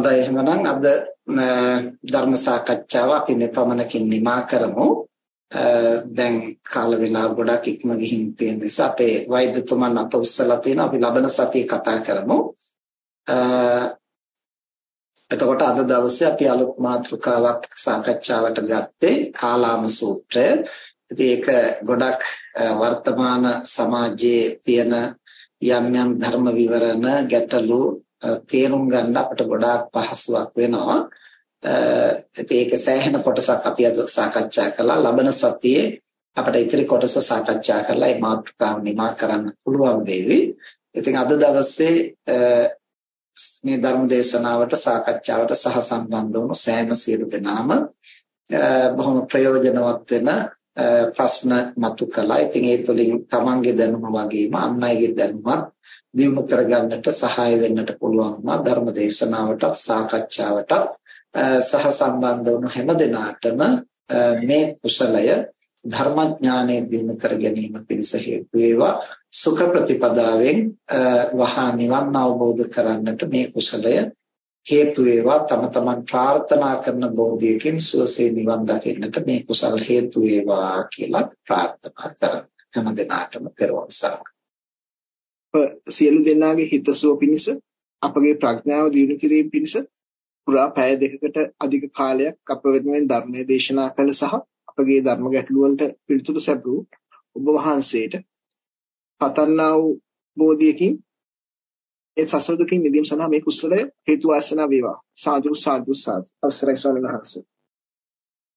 හොඳයි එහෙනම් අද ධර්ම සාකච්ඡාව අපි මෙපමණකින් නිමා කරමු. දැන් කාල වේලාව ගොඩක් ඉක්ම ගිහින් තියෙන නිසා අපේ වෛද්‍යතුමන් අත උස්සලා තියෙනවා අපි ලබන සතියේ කතා කරමු. එතකොට අද දවසේ අපි අලුත් මාතෘකාවක් සාකච්ඡාවට ගත්තේ කාලාම සූත්‍රය. ඉතින් ඒක ගොඩක් වර්තමාන සමාජයේ තියෙන යම් යම් ධර්ම විවරණ ගැටලු තේරුම් ගන්න අපිට ගොඩාක් පහසුවක් වෙනවා. ඉතින් ඒක සෑහෙන කොටසක් අපි අද සාකච්ඡා කළා. ලබන සතියේ අපිට ඉතිරි කොටස සාකච්ඡා කරලා මේ මාතෘකාව නිමා කරන්න පුළුවන් වේවි. ඉතින් අද දවසේ මේ ධර්ම දේශනාවට සාකච්ඡාවට සහ සම්බන්ධ වුණු සෑම සියලු දෙනාම බොහොම ප්‍රයෝජනවත් වෙන ප්‍රශ්න මතු කළා. ඉතින් ඒ තුළින් තමන්ගේ දැනුම වගේම අන් අයගේ දැනුමත් දියුණු කරගන්නට සහාය වෙන්නට පුළුවන් වුණා. ධර්ම දේශනාවටත් සාකච්ඡාවටත් සහ සම්බන්ධ වුණු හැම දිනාටම මේ කුසලය ධර්මඥානය දිනු කර ගැනීම පිණිස හේතු වේවා සුඛ ප්‍රතිපදාවෙන් වහා නිවන් අවබෝධ කරන්නට මේ කුසලය හේතු වේවා තම තමන් ප්‍රාර්ථනා කරන බෝධියකින් සුවසේ නිවන් දකින්නට මේ කුසල හේතු වේවා කියලා ප්‍රාර්ථනා කරමු. හැම දිනාටම පෙරවන් සරණයි. සියලු දෙනාගේ හිතසුව පිණිස අපගේ ප්‍රඥාව දියුණු කිරීම පිණිස පුරා පැය දෙකකට අධික කාලයක් අප වෙනුවෙන් ධර්මයේ දේශනා කළ සහ අපගේ ධර්ම ගැටළු වලට පිළිතුරු සැපයූ ඔබ වහන්සේට පතන්නා වූ බෝධියකින් ඒ සසර දුකින් මිදීම සඳහා මේ කුසලය හේතු වාසනා වේවා. සාදු සාදු සාදු. අවසරයි ස්වාමීන් වහන්සේ.